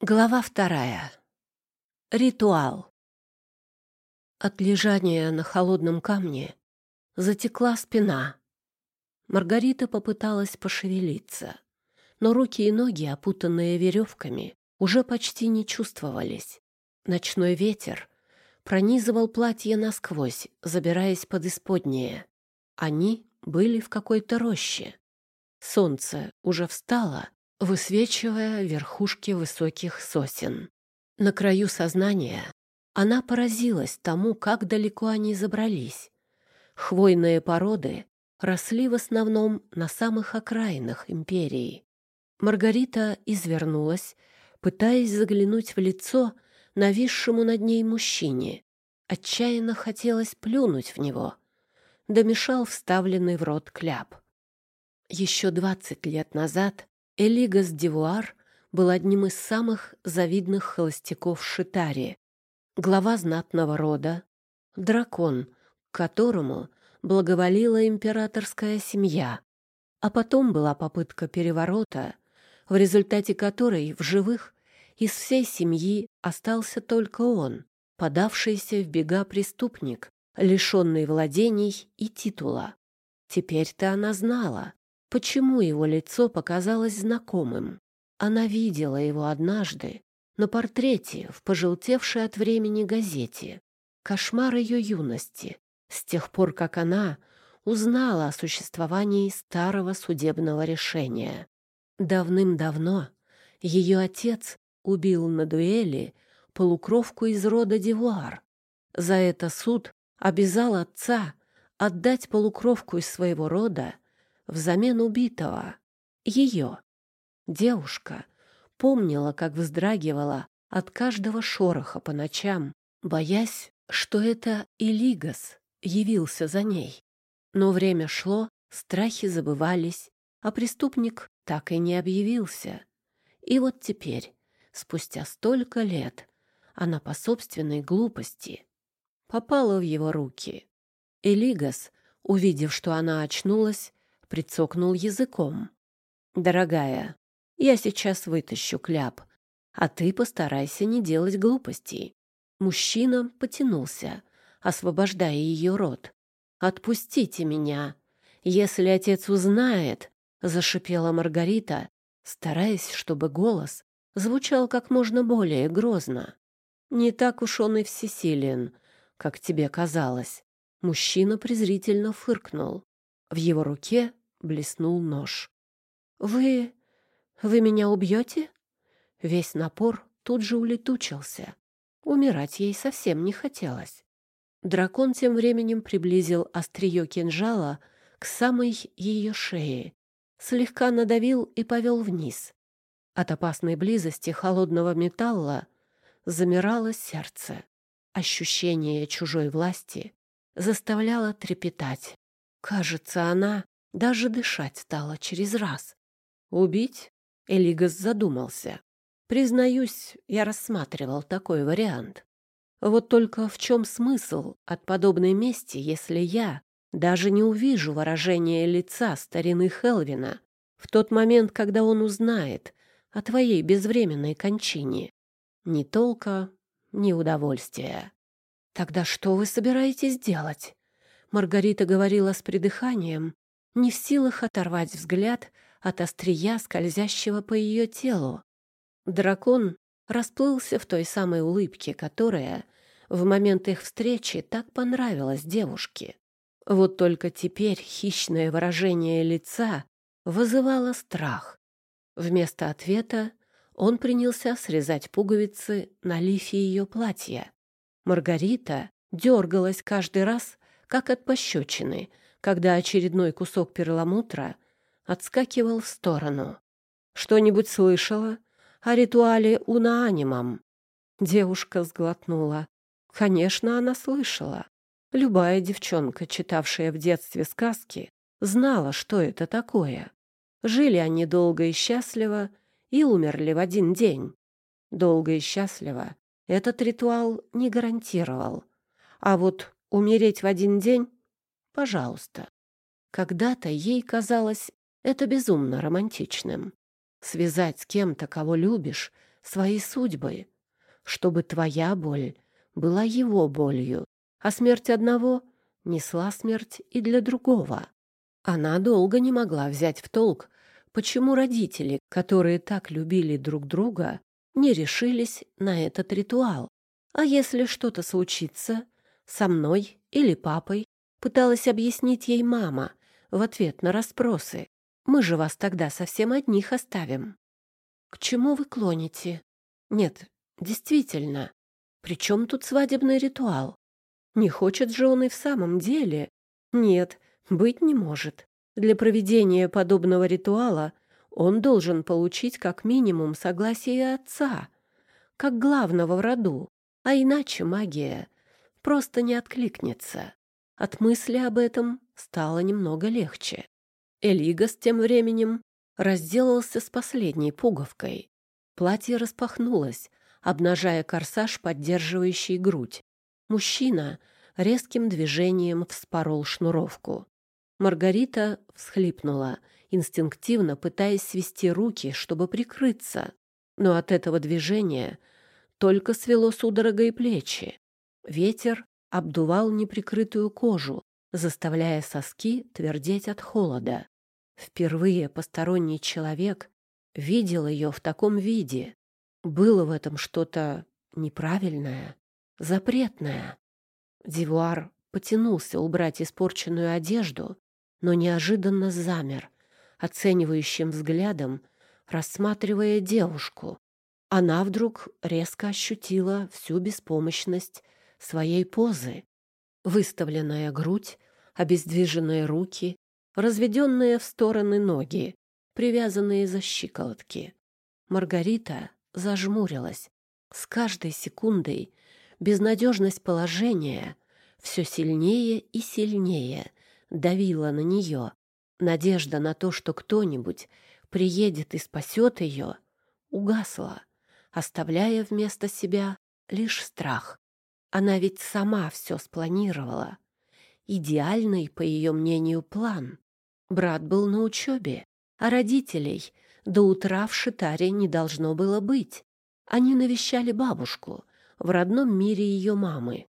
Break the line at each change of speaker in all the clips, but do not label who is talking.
Глава вторая. Ритуал. От лежания на холодном камне затекла спина. Маргарита попыталась пошевелиться, но руки и ноги, опутанные веревками, уже почти не чувствовались. Ночной ветер пронизывал платье насквозь, забираясь под исподнее. Они были в какой-то роще. Солнце уже встало, высвечивая верхушки высоких сосен. На краю сознания она поразилась тому, как далеко они забрались. Хвойные породы росли в основном на самых окраинах империи. Маргарита извернулась, пытаясь заглянуть в лицо нависшему над ней мужчине. Отчаянно хотелось плюнуть в него. Домешал вставленный в рот кляп. Еще двадцать лет назад Элигас Дивуар был одним из самых завидных холостяков Шитари, глава знатного рода, дракон, которому благоволила императорская семья. А потом была попытка переворота, в результате которой в живых из всей семьи остался только он, подавшийся в бега преступник, лишенный владений и титула. Теперь-то она знала, Почему его лицо показалось знакомым? Она видела его однажды на портрете в пожелтевшей от времени газете. Кошмар ее юности, с тех пор, как она узнала о существовании старого судебного решения. Давным-давно ее отец убил на дуэли полукровку из рода Дивуар. За это суд обязал отца отдать полукровку из своего рода взамен убитого. Ее. Девушка помнила, как вздрагивала от каждого шороха по ночам, боясь, что это Илигас явился за ней. Но время шло, страхи забывались, а преступник так и не объявился. И вот теперь, спустя столько лет, она по собственной глупости попала в его руки. Элигас, увидев, что она очнулась, прицокнул языком. «Дорогая, я сейчас вытащу кляп, а ты постарайся не делать глупостей». Мужчина потянулся, освобождая ее рот. «Отпустите меня! Если отец узнает...» — зашипела Маргарита, стараясь, чтобы голос звучал как можно более грозно. «Не так уж он и всесилен, как тебе казалось». Мужчина презрительно фыркнул. В его руке блеснул нож. «Вы... вы меня убьете?» Весь напор тут же улетучился. Умирать ей совсем не хотелось. Дракон тем временем приблизил острие кинжала к самой ее шее, слегка надавил и повел вниз. От опасной близости холодного металла замирало сердце. Ощущение чужой власти заставляло трепетать. Кажется, она даже дышать стало через раз. Убить? Элигас задумался. Признаюсь, я рассматривал такой вариант. Вот только в чем смысл от подобной мести, если я даже не увижу выражения лица старины Хелвина в тот момент, когда он узнает о твоей безвременной кончине? Ни толка, ни удовольствия. Тогда что вы собираетесь делать? Маргарита говорила с придыханием, не в силах оторвать взгляд от острия, скользящего по ее телу. Дракон расплылся в той самой улыбке, которая в момент их встречи так понравилась девушке. Вот только теперь хищное выражение лица вызывало страх. Вместо ответа он принялся срезать пуговицы на лифе ее платья. Маргарита дергалась каждый раз, как от пощечины — когда очередной кусок перламутра отскакивал в сторону. «Что-нибудь слышала о ритуале унаанимам?» Девушка сглотнула. Конечно, она слышала. Любая девчонка, читавшая в детстве сказки, знала, что это такое. Жили они долго и счастливо и умерли в один день. Долго и счастливо этот ритуал не гарантировал. А вот умереть в один день Пожалуйста. Когда-то ей казалось это безумно романтичным. Связать с кем-то, кого любишь, свои судьбы, чтобы твоя боль была его болью, а смерть одного несла смерть и для другого. Она долго не могла взять в толк, почему родители, которые так любили друг друга, не решились на этот ритуал. А если что-то случится со мной или папой, пыталась объяснить ей мама в ответ на расспросы. Мы же вас тогда совсем одних оставим. К чему вы клоните? Нет, действительно. При чем тут свадебный ритуал? Не хочет же он и в самом деле. Нет, быть не может. Для проведения подобного ритуала он должен получить как минимум согласие отца, как главного в роду, а иначе магия просто не откликнется. От мысли об этом стало немного легче. Элигас тем временем разделался с последней пуговкой. Платье распахнулось, обнажая корсаж, поддерживающий грудь. Мужчина резким движением вспорол шнуровку. Маргарита всхлипнула, инстинктивно пытаясь свести руки, чтобы прикрыться. Но от этого движения только свело судорогой плечи. Ветер обдувал неприкрытую кожу, заставляя соски твердеть от холода. Впервые посторонний человек видел ее в таком виде. Было в этом что-то неправильное, запретное. Дивуар потянулся убрать испорченную одежду, но неожиданно замер, оценивающим взглядом, рассматривая девушку. Она вдруг резко ощутила всю беспомощность своей позы. Выставленная грудь, обездвиженные руки, разведенные в стороны ноги, привязанные за щиколотки. Маргарита зажмурилась. С каждой секундой безнадежность положения все сильнее и сильнее давила на нее. Надежда на то, что кто-нибудь приедет и спасет ее, угасла, оставляя вместо себя лишь страх. Она ведь сама все спланировала. Идеальный, по ее мнению, план. Брат был на учебе, а родителей до утра в Шитаре не должно было быть. Они навещали бабушку в родном мире ее мамы.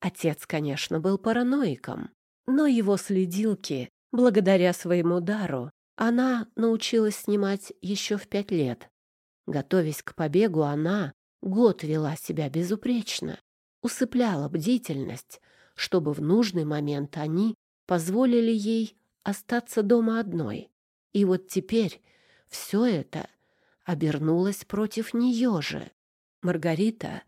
Отец, конечно, был параноиком, но его следилки, благодаря своему дару, она научилась снимать еще в пять лет. Готовясь к побегу, она год вела себя безупречно усыпляла бдительность, чтобы в нужный момент они позволили ей остаться дома одной. И вот теперь все это обернулось против нее же. Маргарита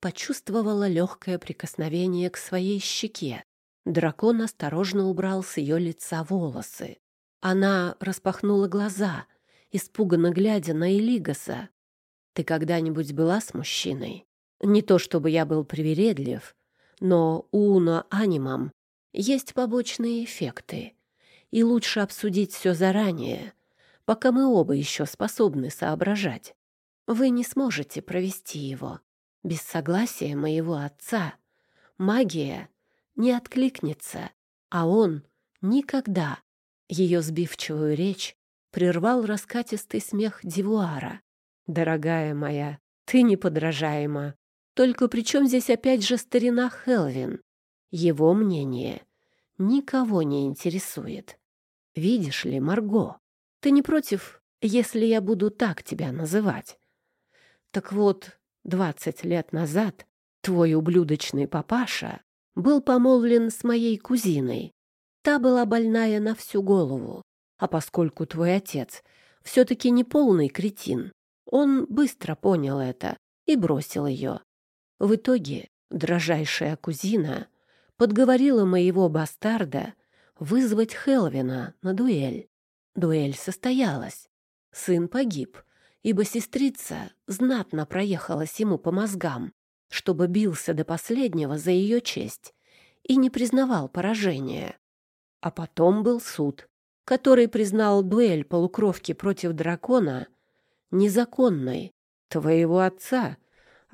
почувствовала легкое прикосновение к своей щеке. Дракон осторожно убрал с ее лица волосы. Она распахнула глаза, испуганно глядя на Элигаса. «Ты когда-нибудь была с мужчиной?» Не то чтобы я был привередлив, но у Уно Анимам есть побочные эффекты, и лучше обсудить все заранее, пока мы оба еще способны соображать. Вы не сможете провести его. Без согласия моего отца магия не откликнется, а он никогда. Ее сбивчивую речь прервал раскатистый смех Дивуара. «Дорогая моя, ты неподражаема. Только при чем здесь опять же старина Хелвин? Его мнение никого не интересует. Видишь ли, Марго, ты не против, если я буду так тебя называть? Так вот, двадцать лет назад твой ублюдочный папаша был помолвлен с моей кузиной. Та была больная на всю голову. А поскольку твой отец все-таки не полный кретин, он быстро понял это и бросил ее. В итоге дрожайшая кузина подговорила моего бастарда вызвать Хелвина на дуэль. Дуэль состоялась. Сын погиб, ибо сестрица знатно проехалась ему по мозгам, чтобы бился до последнего за ее честь и не признавал поражения. А потом был суд, который признал дуэль полукровки против дракона незаконной. Твоего отца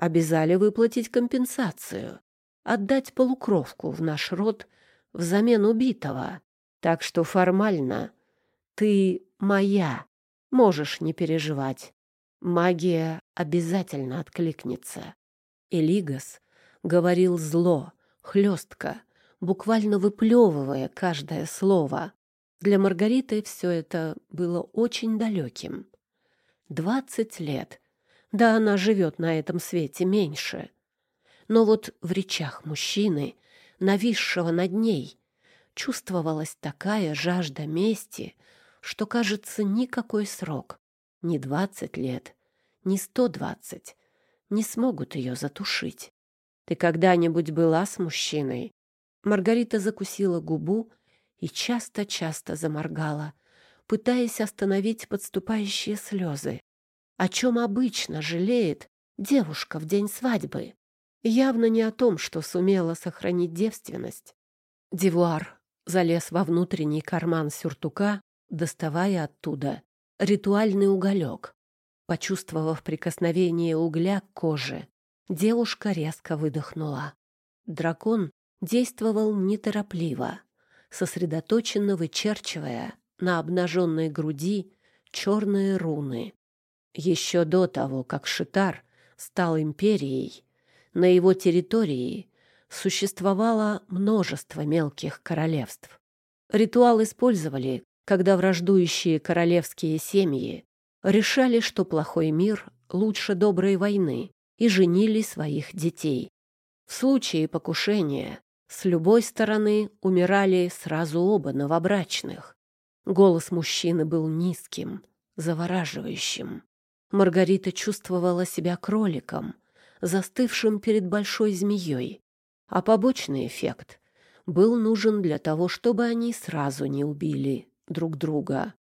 обязали выплатить компенсацию, отдать полукровку в наш род взамен убитого. Так что формально ты моя, можешь не переживать. Магия обязательно откликнется. Элигас говорил зло, хлестко, буквально выплевывая каждое слово. Для Маргариты все это было очень далеким. Двадцать лет. Да она живет на этом свете меньше. Но вот в речах мужчины, нависшего над ней, чувствовалась такая жажда мести, что, кажется, никакой срок, ни двадцать лет, ни сто двадцать, не смогут ее затушить. Ты когда-нибудь была с мужчиной? Маргарита закусила губу и часто-часто заморгала, пытаясь остановить подступающие слезы. О чем обычно жалеет девушка в день свадьбы? Явно не о том, что сумела сохранить девственность. Девуар залез во внутренний карман сюртука, доставая оттуда ритуальный уголек. Почувствовав прикосновение угля к коже, девушка резко выдохнула. Дракон действовал неторопливо, сосредоточенно вычерчивая на обнаженной груди черные руны. Еще до того, как Шитар стал империей, на его территории существовало множество мелких королевств. Ритуал использовали, когда враждующие королевские семьи решали, что плохой мир лучше доброй войны, и женили своих детей. В случае покушения с любой стороны умирали сразу оба новобрачных. Голос мужчины был низким, завораживающим. Маргарита чувствовала себя кроликом, застывшим перед большой змеей, а побочный эффект был нужен для того, чтобы они сразу не убили друг друга.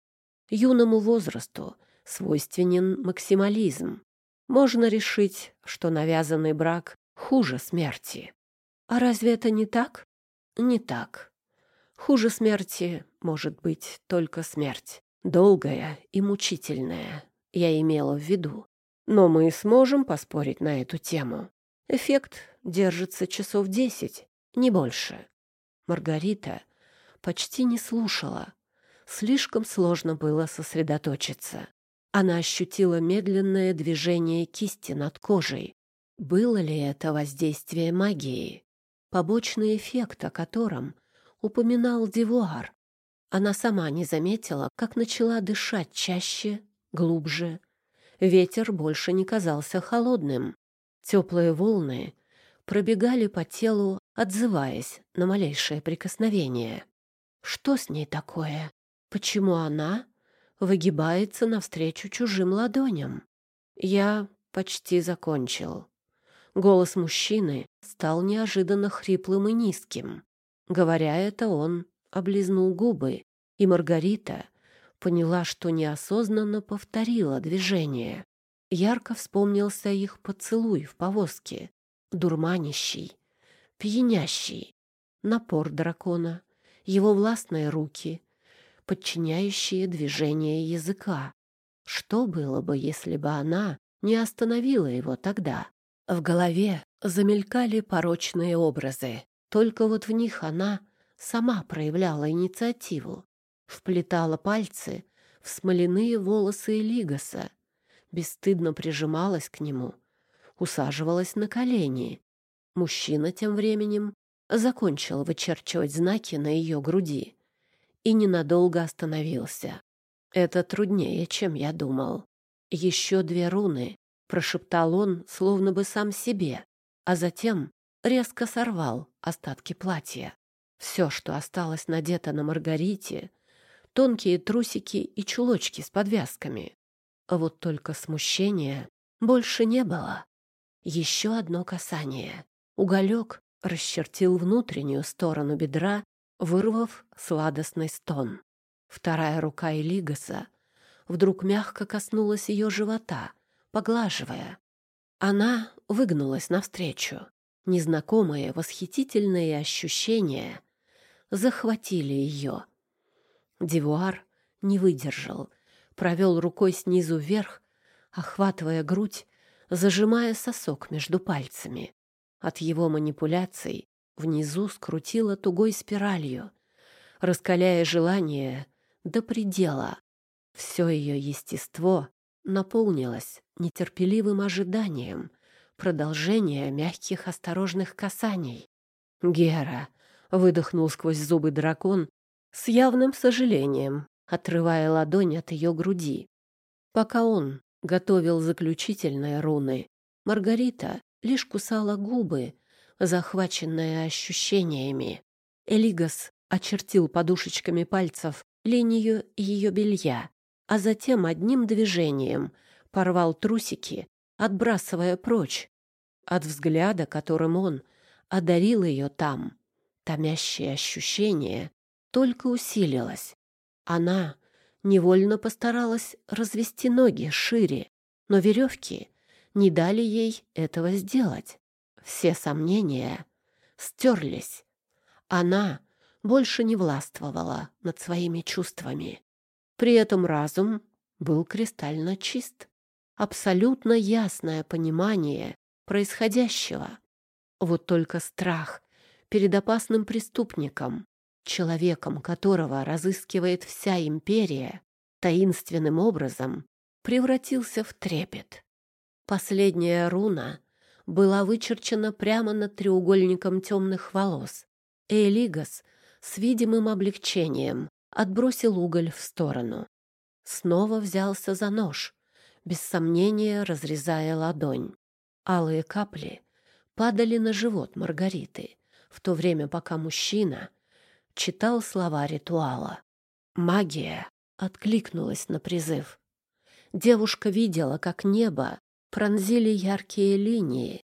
Юному возрасту свойственен максимализм. Можно решить, что навязанный брак хуже смерти. А разве это не так? Не так. Хуже смерти может быть только смерть. Долгая и мучительная, я имела в виду. Но мы сможем поспорить на эту тему. Эффект держится часов десять, не больше. Маргарита почти не слушала. Слишком сложно было сосредоточиться. Она ощутила медленное движение кисти над кожей. Было ли это воздействие магии? Побочный эффект, о котором упоминал Девуар. Она сама не заметила, как начала дышать чаще, глубже, Ветер больше не казался холодным. Теплые волны пробегали по телу, отзываясь на малейшее прикосновение. Что с ней такое? Почему она выгибается навстречу чужим ладоням? Я почти закончил. Голос мужчины стал неожиданно хриплым и низким. Говоря это, он облизнул губы, и Маргарита поняла, что неосознанно повторила движение. Ярко вспомнился их поцелуй в повозке, дурманящий, пьянящий, напор дракона, его властные руки, подчиняющие движение языка. Что было бы, если бы она не остановила его тогда? В голове замелькали порочные образы, только вот в них она сама проявляла инициативу вплетала пальцы в смоляные волосы Элигаса, бесстыдно прижималась к нему, усаживалась на колени. Мужчина тем временем закончил вычерчивать знаки на ее груди и ненадолго остановился. «Это труднее, чем я думал. Еще две руны», — прошептал он, словно бы сам себе, а затем резко сорвал остатки платья. Все, что осталось надето на Маргарите, тонкие трусики и чулочки с подвязками. А вот только смущения больше не было. Еще одно касание. Уголек расчертил внутреннюю сторону бедра, вырвав сладостный стон. Вторая рука Элигаса вдруг мягко коснулась ее живота, поглаживая. Она выгнулась навстречу. Незнакомые восхитительные ощущения захватили ее, Девуар не выдержал, провел рукой снизу вверх, охватывая грудь, зажимая сосок между пальцами. От его манипуляций внизу скрутило тугой спиралью, раскаляя желание до предела. Все ее естество наполнилось нетерпеливым ожиданием продолжения мягких осторожных касаний. «Гера!» — выдохнул сквозь зубы дракон с явным сожалением, отрывая ладонь от ее груди. Пока он готовил заключительные руны, Маргарита лишь кусала губы, захваченная ощущениями. Элигас очертил подушечками пальцев линию ее белья, а затем одним движением порвал трусики, отбрасывая прочь. От взгляда, которым он одарил ее там, томящее ощущение только усилилось. Она невольно постаралась развести ноги шире, но веревки не дали ей этого сделать. Все сомнения стерлись. Она больше не властвовала над своими чувствами. При этом разум был кристально чист. Абсолютно ясное понимание происходящего. Вот только страх перед опасным преступником, человеком которого разыскивает вся империя, таинственным образом превратился в трепет. Последняя руна была вычерчена прямо над треугольником темных волос. Элигас с видимым облегчением отбросил уголь в сторону. Снова взялся за нож, без сомнения разрезая ладонь. Алые капли падали на живот Маргариты, в то время пока мужчина читал слова ритуала. Магия откликнулась на призыв. Девушка видела, как небо пронзили яркие линии.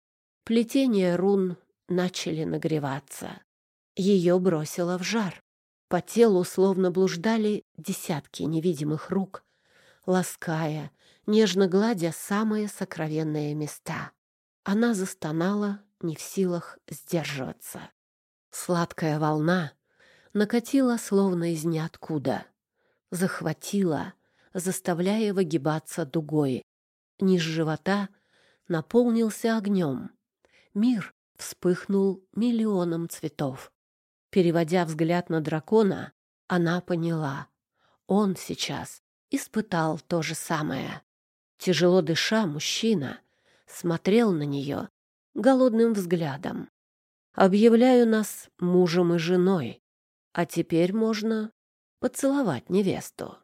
Плетения рун начали нагреваться. Ее бросило в жар. По телу словно блуждали десятки невидимых рук, лаская, нежно гладя самые сокровенные места. Она застонала, не в силах сдерживаться. Сладкая волна накатила словно из ниоткуда, захватила, заставляя выгибаться дугой. Низ живота наполнился огнем. Мир вспыхнул миллионом цветов. Переводя взгляд на дракона, она поняла. Он сейчас испытал то же самое. Тяжело дыша, мужчина смотрел на нее голодным взглядом. «Объявляю нас мужем и женой, а теперь можно поцеловать невесту».